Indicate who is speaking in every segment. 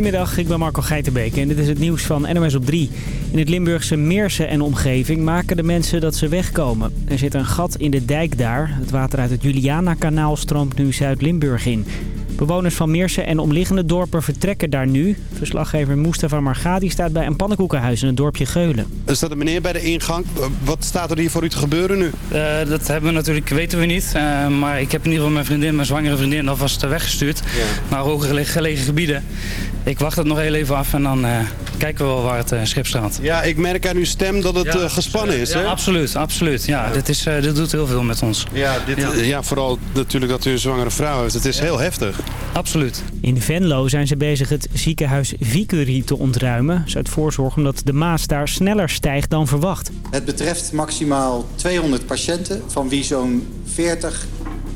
Speaker 1: Goedemiddag, ik ben Marco Geitenbeek en dit is het nieuws van NOS op 3. In het Limburgse Meersen en omgeving maken de mensen dat ze wegkomen. Er zit een gat in de dijk daar. Het water uit het Juliana-kanaal stroomt nu Zuid-Limburg in. Bewoners van Meersen en omliggende dorpen vertrekken daar nu. Verslaggever Mustafa Margadi staat bij een pannenkoekenhuis in het dorpje Geulen.
Speaker 2: Er staat een meneer bij de ingang. Wat staat er hier voor u te gebeuren nu?
Speaker 3: Uh, dat hebben we natuurlijk, weten we niet. Uh, maar ik heb in ieder geval mijn vriendin, mijn zwangere vriendin, alvast weggestuurd. Ja. Naar hoger gelegen gebieden. Ik wacht het nog heel even af en dan uh, kijken we wel waar het schip staat.
Speaker 2: Ja, ik merk aan uw stem dat het ja, gespannen is.
Speaker 3: Ja,
Speaker 2: hè?
Speaker 3: absoluut, absoluut. Ja, ja. Dit, is, dit doet heel veel met ons.
Speaker 2: Ja, dit, ja. vooral natuurlijk dat u een zwangere vrouw heeft. Het is heel heftig.
Speaker 3: Absoluut.
Speaker 1: In Venlo zijn ze bezig het ziekenhuis Vicurie te ontruimen. Ze uit voorzorg omdat de Maas daar sneller stijgt dan verwacht.
Speaker 4: Het betreft maximaal 200 patiënten, van wie zo'n 40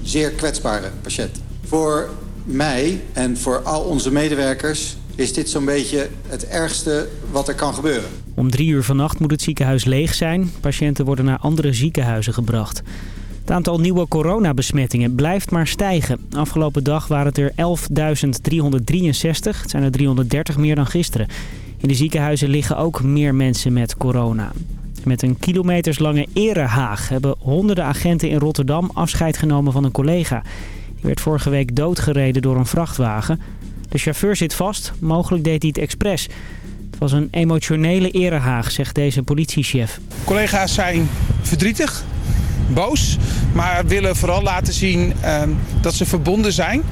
Speaker 4: zeer kwetsbare patiënten. Voor mij en voor al onze medewerkers is dit zo'n beetje het ergste wat er kan gebeuren.
Speaker 1: Om drie uur vannacht moet het ziekenhuis leeg zijn. Patiënten worden naar andere ziekenhuizen gebracht. Het aantal nieuwe coronabesmettingen blijft maar stijgen. Afgelopen dag waren het er 11.363. Het zijn er 330 meer dan gisteren. In de ziekenhuizen liggen ook meer mensen met corona. Met een kilometerslange erehaag hebben honderden agenten in Rotterdam afscheid genomen van een collega. Die werd vorige week doodgereden door een vrachtwagen. De chauffeur zit vast, mogelijk deed hij het expres. Het was een emotionele erehaag, zegt deze politiechef.
Speaker 5: Collega's zijn verdrietig, boos, maar willen vooral laten zien uh, dat ze verbonden zijn.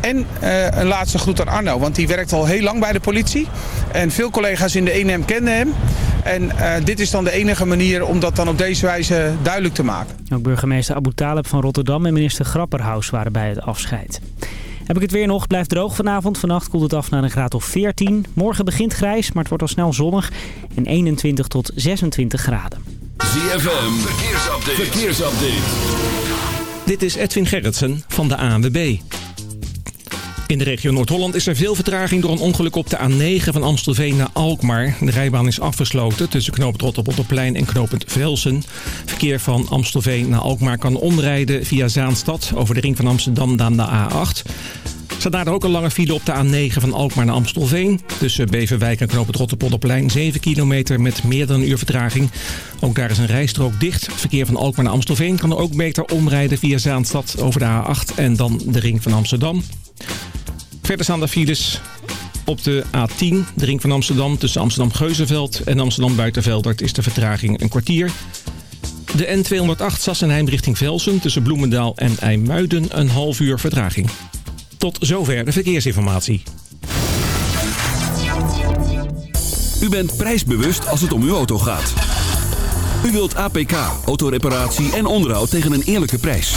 Speaker 5: En uh, een laatste groet aan Arno, want die werkt al heel lang bij de politie. En veel collega's in de ENM kenden hem. En uh, dit is dan de enige manier om dat dan op deze wijze duidelijk te maken.
Speaker 1: Ook burgemeester Abu Taleb van Rotterdam en minister Grapperhaus waren bij het afscheid. Heb ik het weer nog. Blijft droog vanavond. Vannacht koelt het af naar een graad of 14. Morgen begint grijs, maar het wordt al snel zonnig. En 21 tot 26 graden.
Speaker 6: ZFM, verkeersupdate. verkeersupdate.
Speaker 7: Dit is Edwin Gerritsen van de ANWB. In de regio Noord-Holland is er veel vertraging door een ongeluk op de A9 van Amstelveen naar Alkmaar. De rijbaan is afgesloten tussen knooppunt Rotterpotterplein en knooppunt Velsen. Verkeer van Amstelveen naar Alkmaar kan omrijden via Zaanstad over de ring van Amsterdam dan de A8. Staat daar ook een lange file op de A9 van Alkmaar naar Amstelveen. Tussen Beverwijk en Knoop het Rotterpolderplein 7 kilometer met meer dan een uur vertraging. Ook daar is een rijstrook dicht. Verkeer van Alkmaar naar Amstelveen kan ook beter omrijden via Zaanstad over de A8 en dan de ring van Amsterdam. Verder staan de files op de A10, de ring van Amsterdam, tussen Amsterdam-Geuzenveld en Amsterdam-Buitenveldert is de vertraging een kwartier. De N208 Sassenheim richting Velsen tussen Bloemendaal en IJmuiden een half uur vertraging. Tot zover de verkeersinformatie.
Speaker 6: U bent prijsbewust als het om uw auto gaat. U wilt APK, autoreparatie en onderhoud tegen een eerlijke prijs.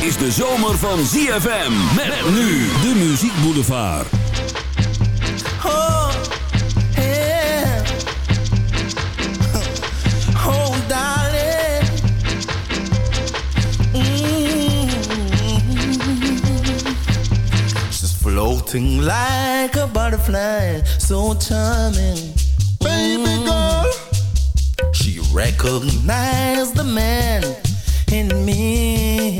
Speaker 6: Is de zomer van ZFM. Met nu de Muziek Boulevard.
Speaker 8: Oh, yeah. Oh, darling. Mm. She's floating like a butterfly, so charming. Baby girl. She recognized the man in me.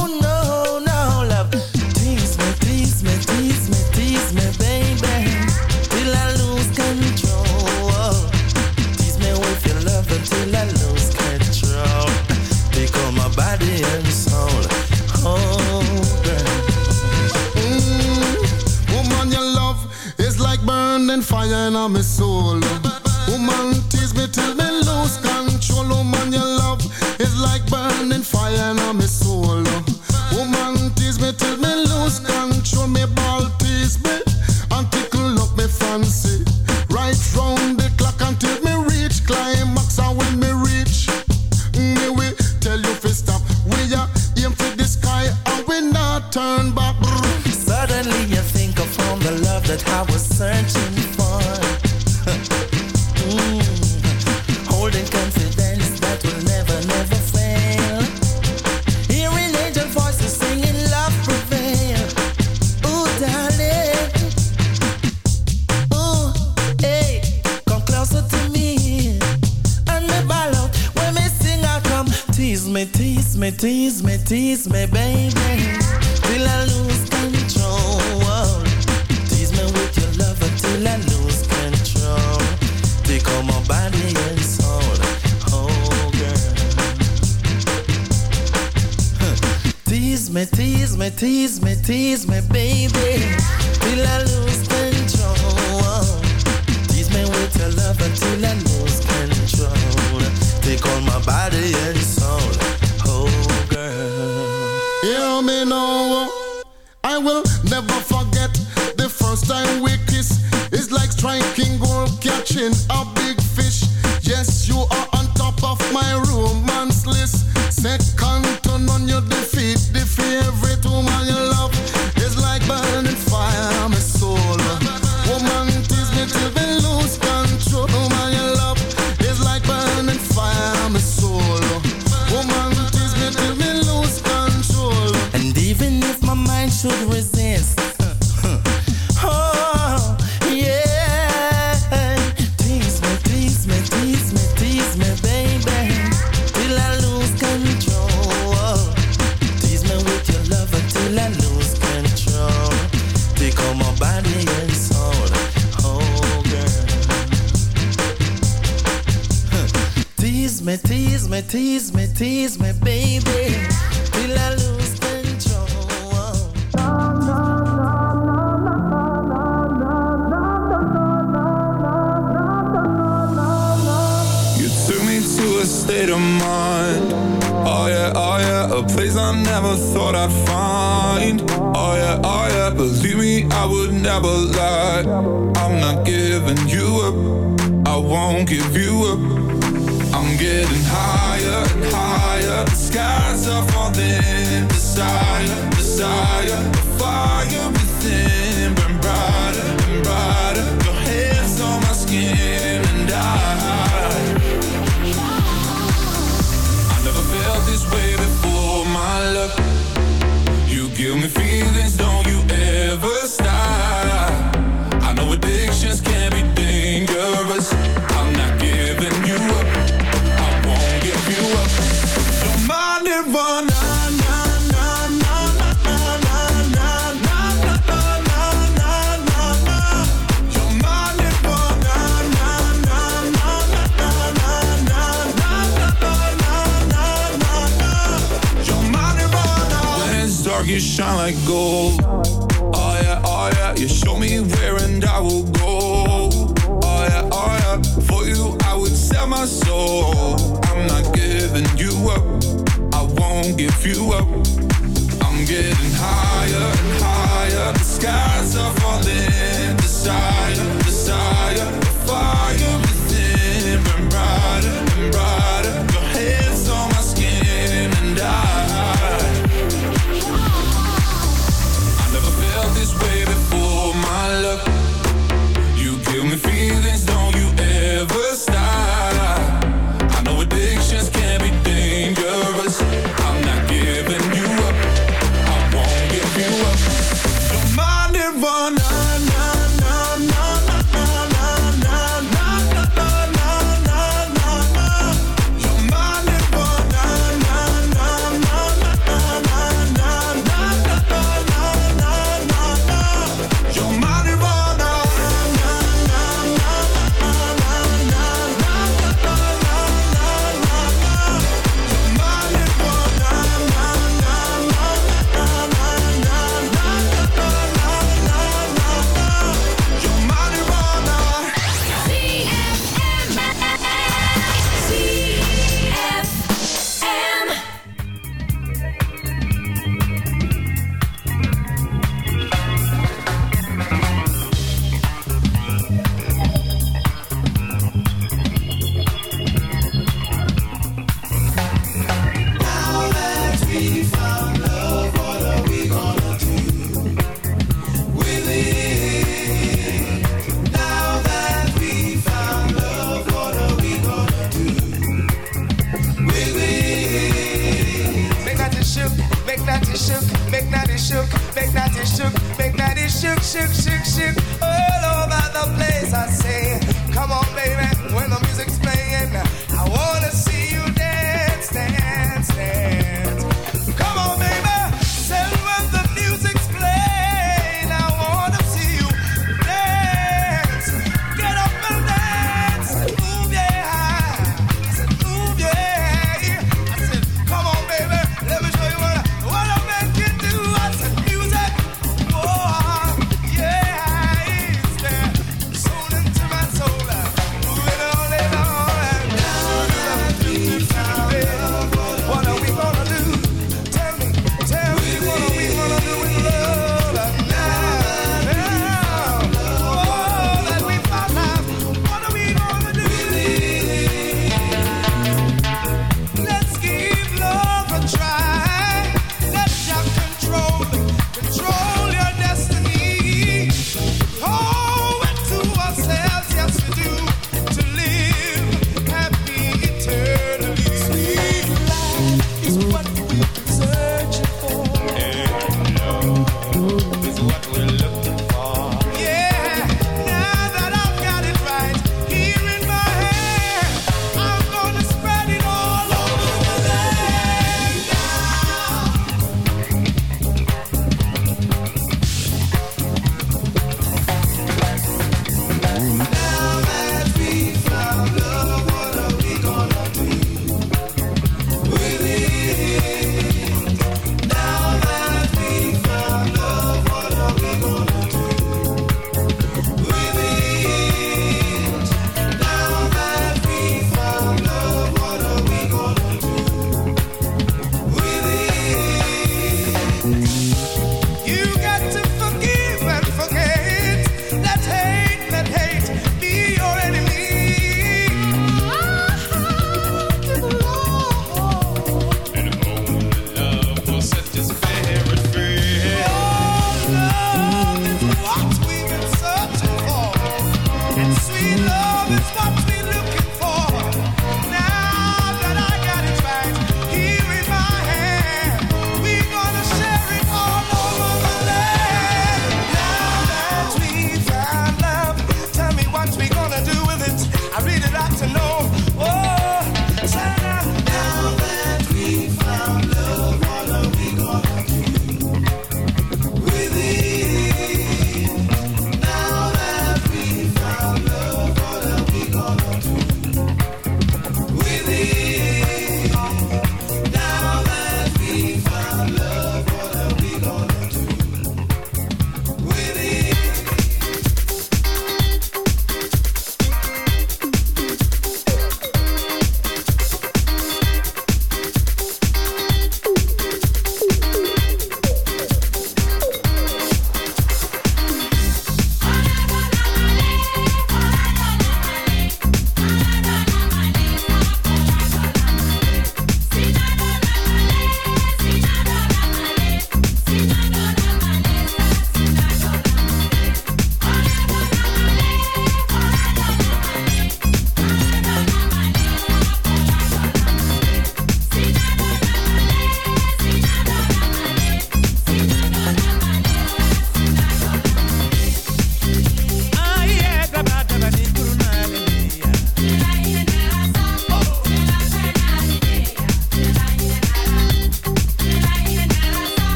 Speaker 8: me lose control. Me
Speaker 9: tease me,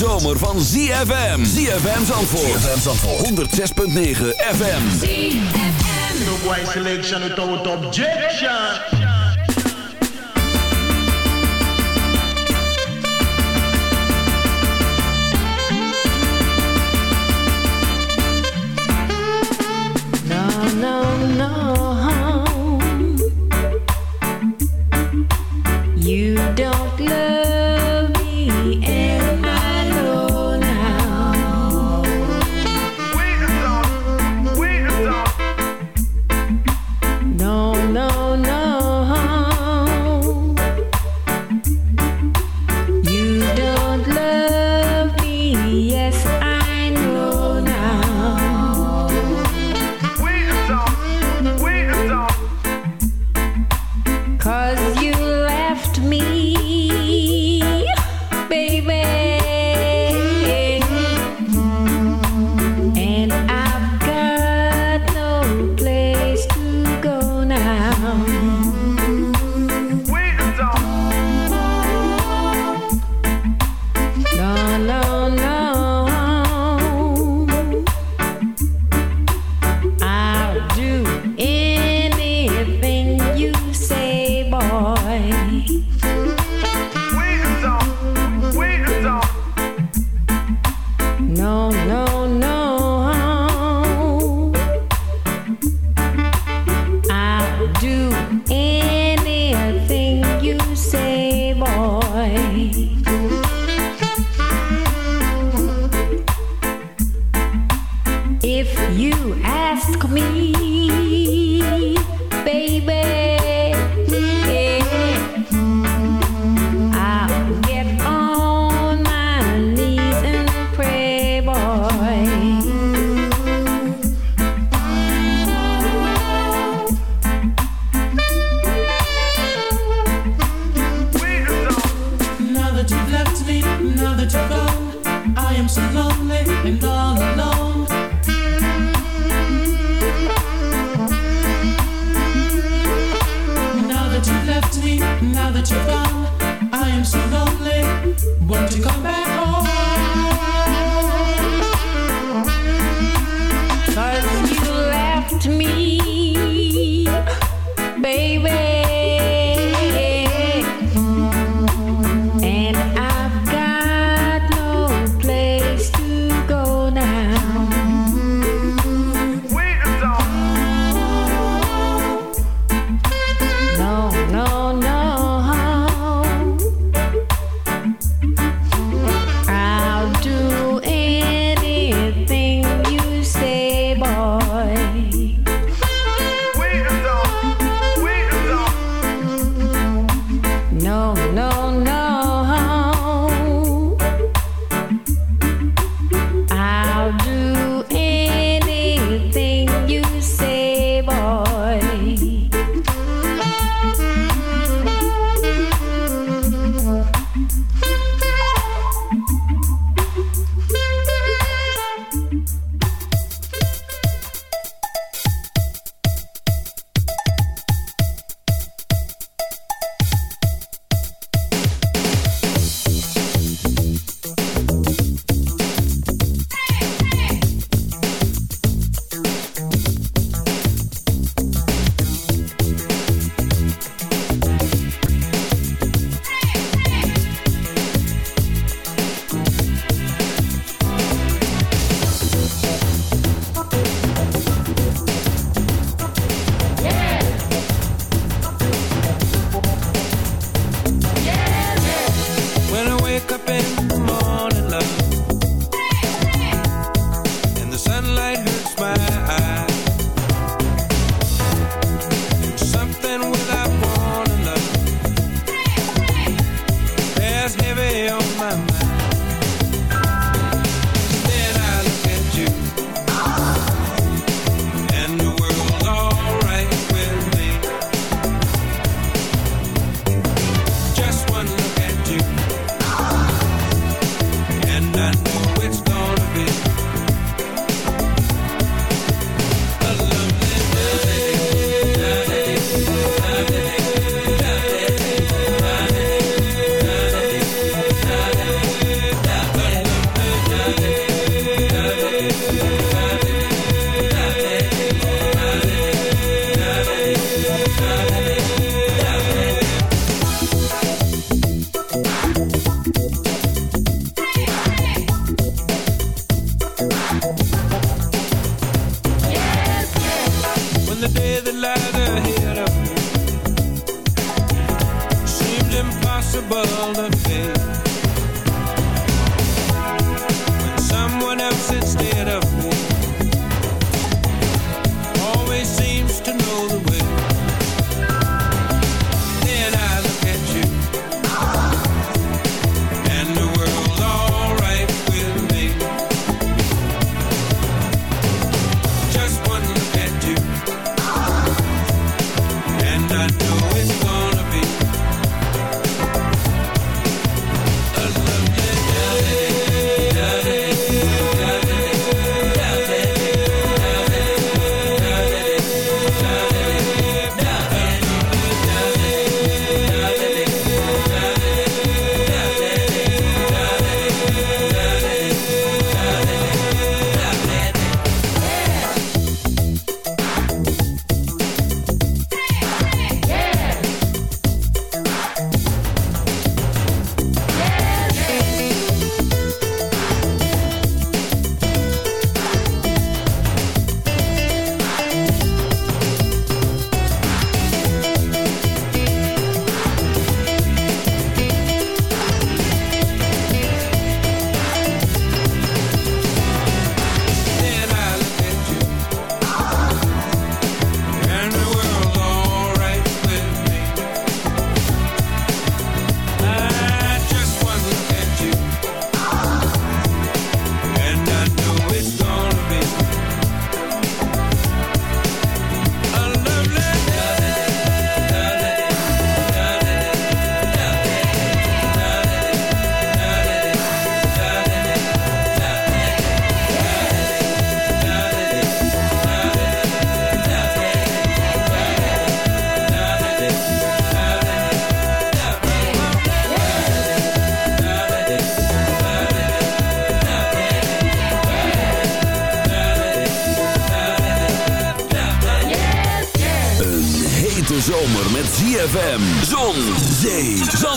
Speaker 6: zomer van ZFM. ZFM Zandvoort. ZFM Zandvoort. 106.9 FM.
Speaker 10: ZFM. The boy selection without objection.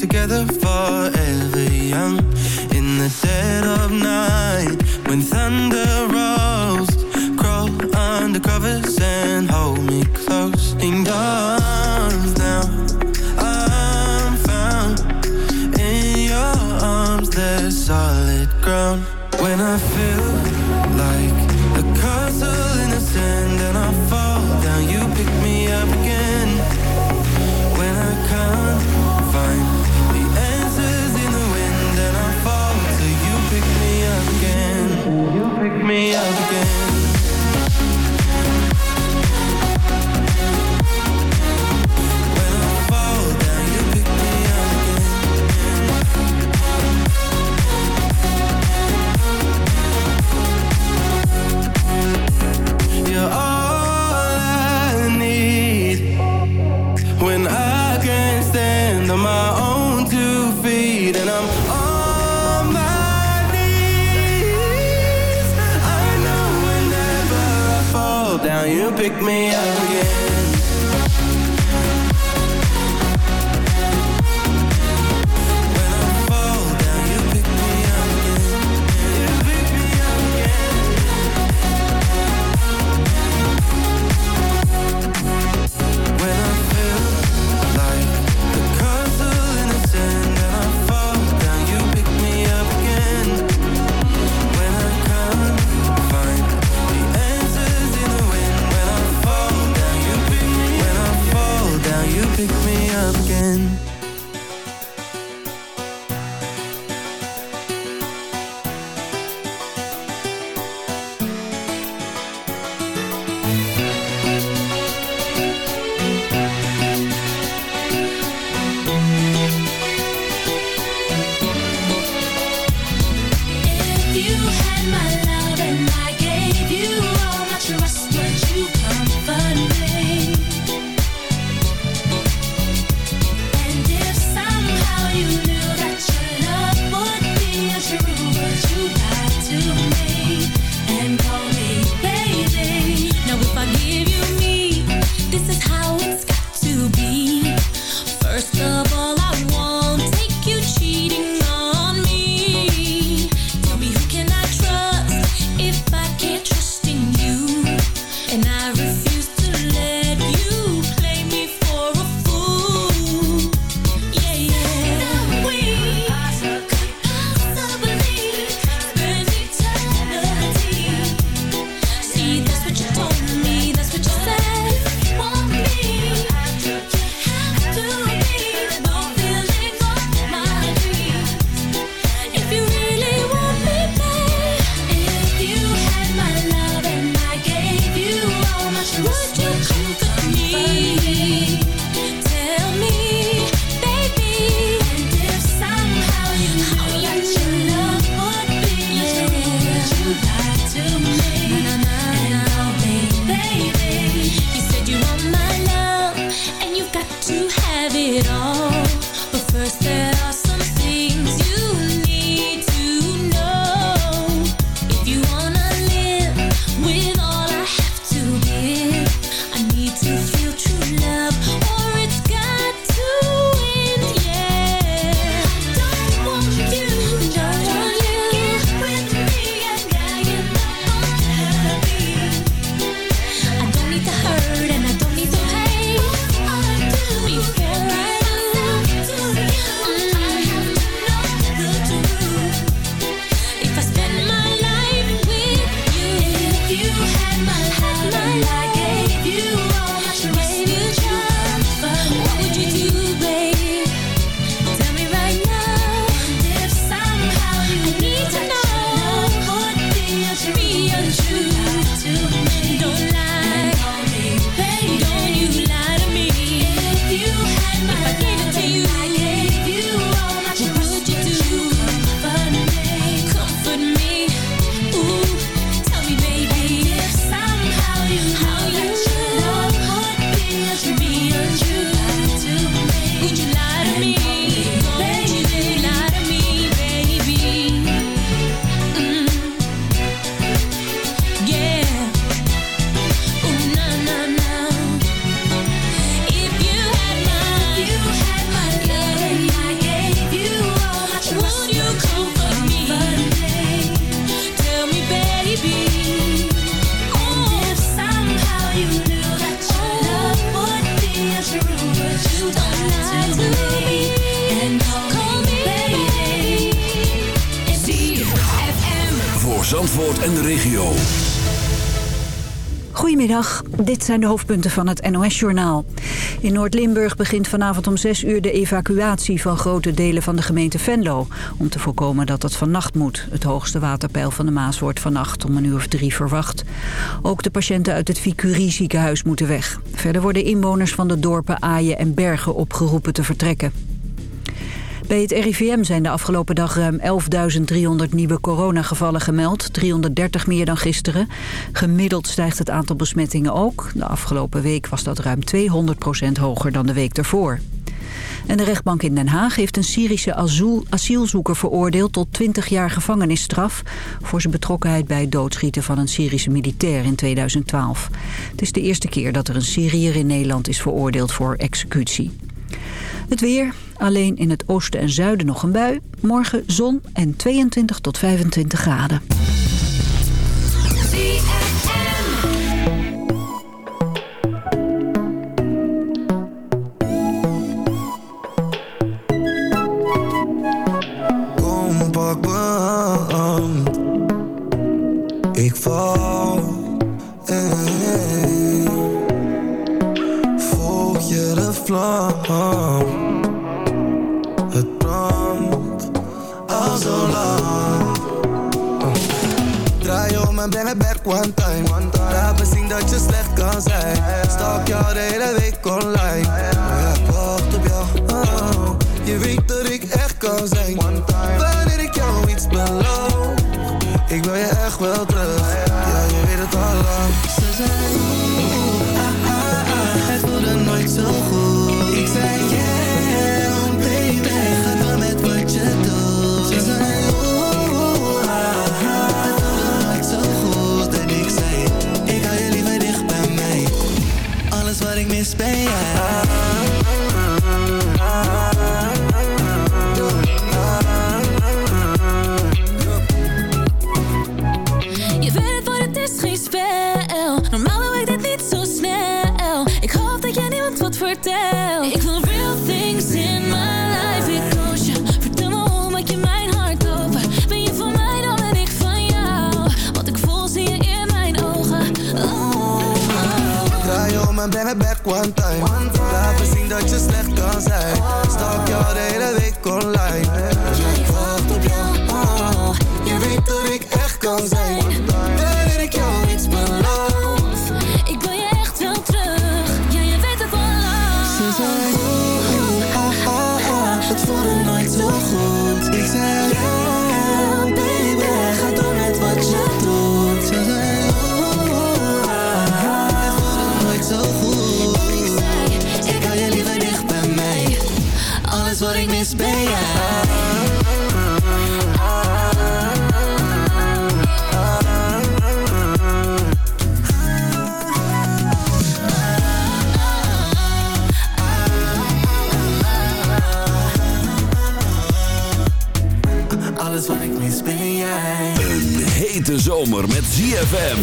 Speaker 11: together forever.
Speaker 12: Dit zijn de hoofdpunten van het NOS-journaal. In Noord-Limburg begint vanavond om 6 uur de evacuatie van grote delen van de gemeente Venlo. Om te voorkomen dat het vannacht moet. Het hoogste waterpeil van de Maas wordt vannacht om een uur of drie verwacht. Ook de patiënten uit het Vicurie ziekenhuis moeten weg. Verder worden inwoners van de dorpen Aaien en Bergen opgeroepen te vertrekken. Bij het RIVM zijn de afgelopen dag ruim 11.300 nieuwe coronagevallen gemeld. 330 meer dan gisteren. Gemiddeld stijgt het aantal besmettingen ook. De afgelopen week was dat ruim 200% hoger dan de week daarvoor. En de rechtbank in Den Haag heeft een Syrische asiel- asielzoeker veroordeeld tot 20 jaar gevangenisstraf voor zijn betrokkenheid bij het doodschieten van een Syrische militair in 2012. Het is de eerste keer dat er een Syriër in Nederland is veroordeeld voor executie. Het weer, alleen in het oosten en zuiden nog een bui. Morgen zon en 22 tot 25 graden.
Speaker 13: Ik val eh. Volg je de vlam Draai om en breng het back one time Laat me zien dat je slecht kan zijn. Stalk jou de hele week online. Maar ik wacht op jou. Oh. Je weet dat ik echt kan zijn. Wanneer ik jou iets beloof Ik wil je echt wel terug. Ja, je weet het al lang. Ze oeh, ah, ah, ah Het voelde nooit zo goed
Speaker 14: vertelt. Ik wil real things in my life. Ik koos je. Vertel me hoe maak je mijn hart open. Ben je van mij, dan ben ik van jou. Wat ik voel, zie je in mijn ogen. Oh, oh.
Speaker 13: Draai om en het back one time Laat me zien dat je slecht kan zijn Stalk jou de hele week online Ja, ik wacht op jou oh, Je weet dat ik echt kan zijn
Speaker 6: hete zomer met ZFM.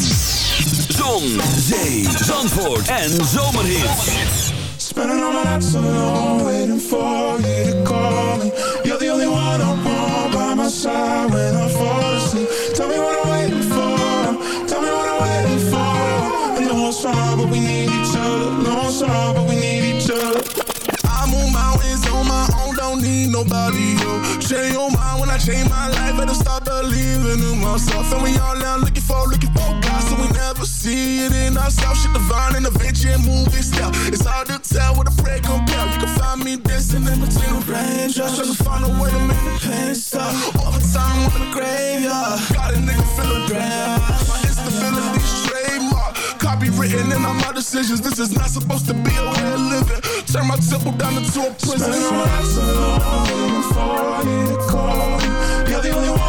Speaker 6: Zon, zee, zandvoort en zomerhits.
Speaker 15: Spending all my nights alone, waiting for you to call me. You're the only one I want by my side when I fall asleep. Tell me what I'm waiting for. Tell me what I'm waiting for. I know it's wrong, but we need each other. No, it's wrong, but we need each other.
Speaker 16: I move mountains on my own, don't need nobody, yo. Change your mind when I change my life, better believing in myself. And we all now looking for, looking for God, so we never see it in ourselves. Shit divine and adventure and movie style. It's hard to tell what a prayer compare. You can find me dancing in between the raindrops, trying to find a way to make the pain stop. Overtime in the graveyard, got a nigga feeling bad. My instability trademark, copywritten in all my decisions. This is not supposed to be a way of living. Turn my temple down into a prison.
Speaker 15: All my waiting for you to call me. You're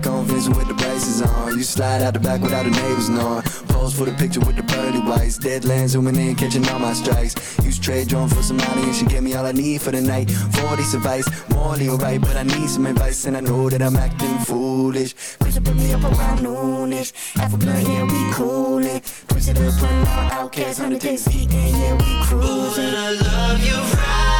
Speaker 13: black on Vincent with the braces on. You slide out the back without the neighbors knowing. Pose for the picture with the pearly whites. Deadlands zooming in, catching all my strikes. Use trade drone for some money and she gave me all I need for the night. 40 advice, morally alright, but I need some advice and I know that I'm acting foolish. Push put me up around noonish. Half a blunt, yeah, we coolin'. Push it up on our outcasts, 100 days deep, yeah, we cruising.
Speaker 15: Ooh, and I love you right.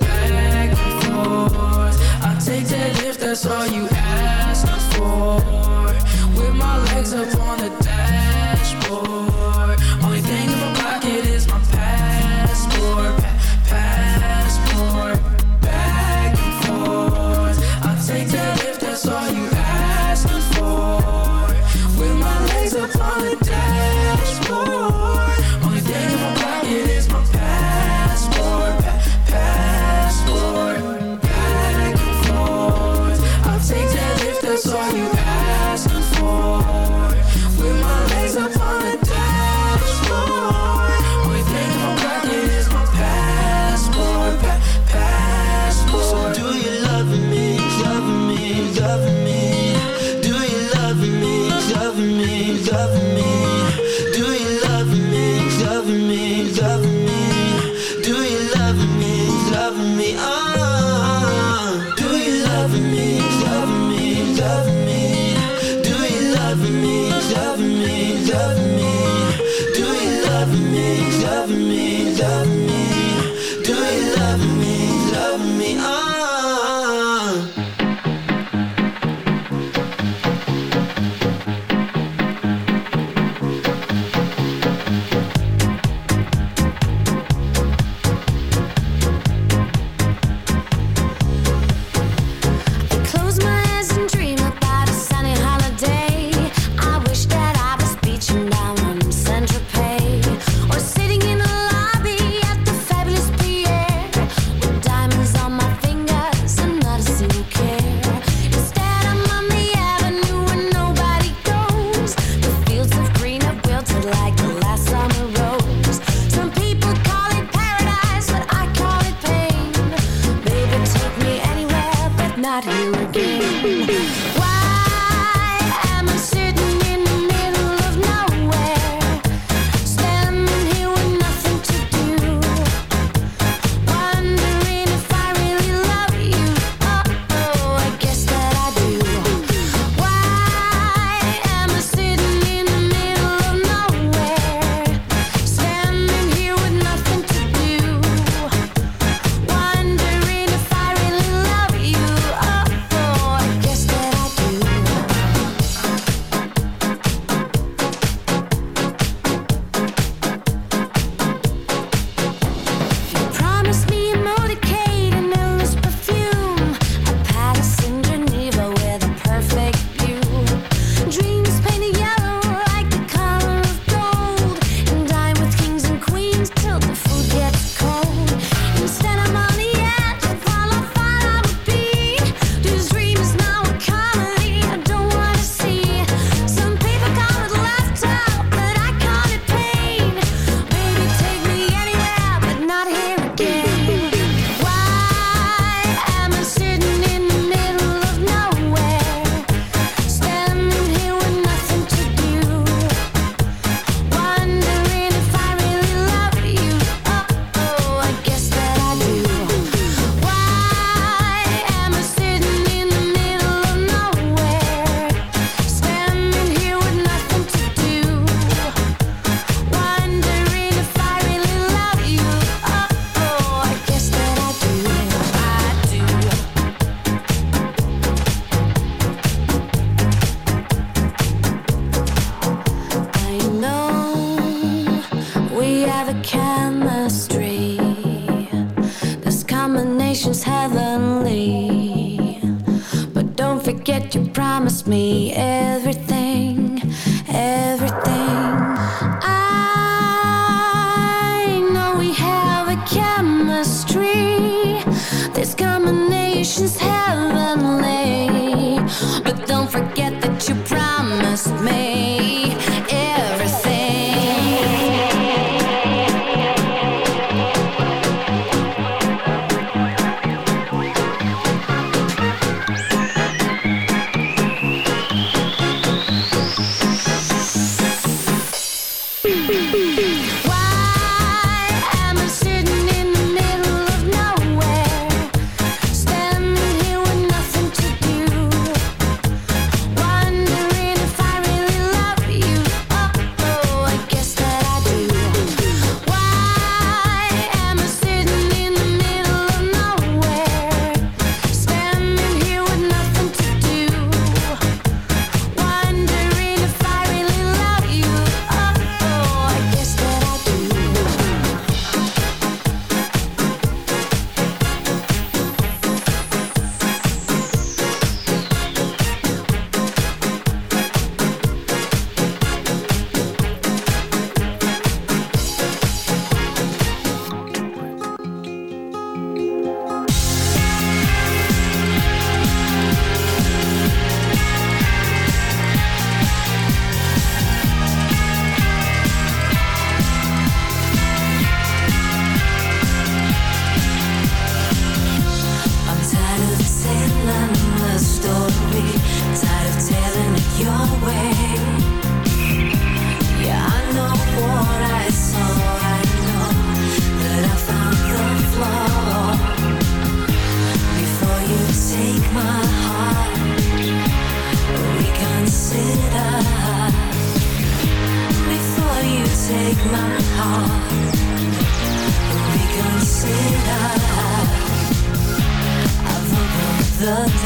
Speaker 17: Back and forth, I take that lift, that's all you ask for. With my legs up on the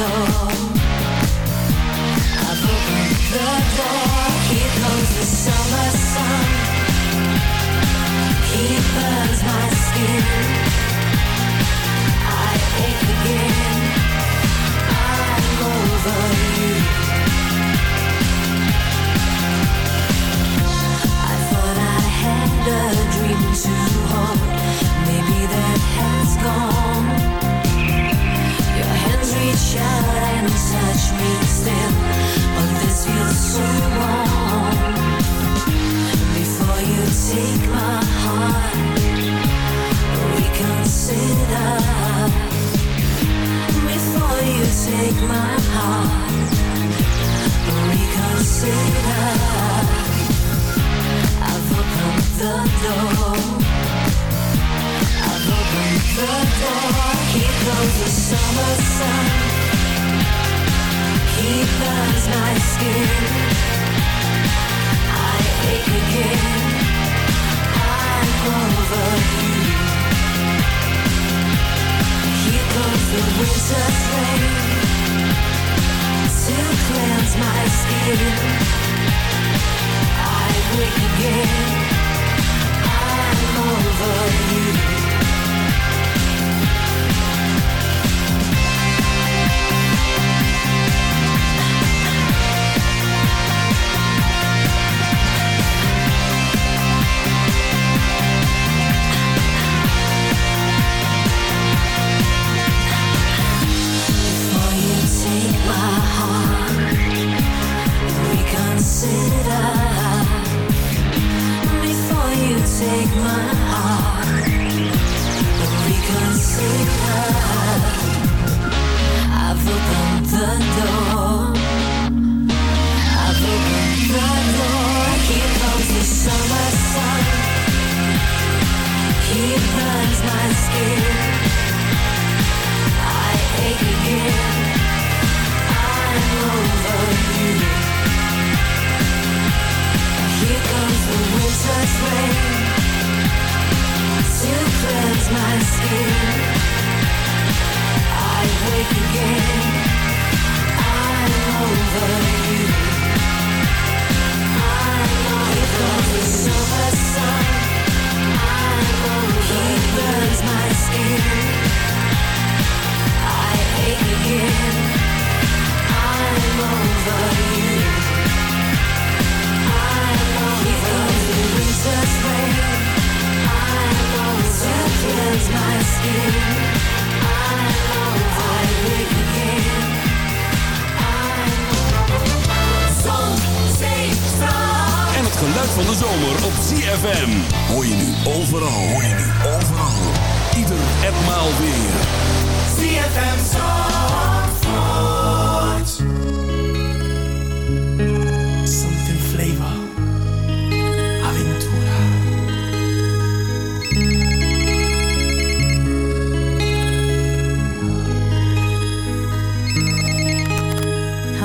Speaker 17: the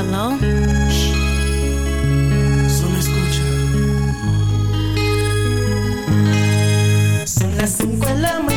Speaker 18: Hello?
Speaker 19: Solo escucha.
Speaker 20: Son las de la mañana.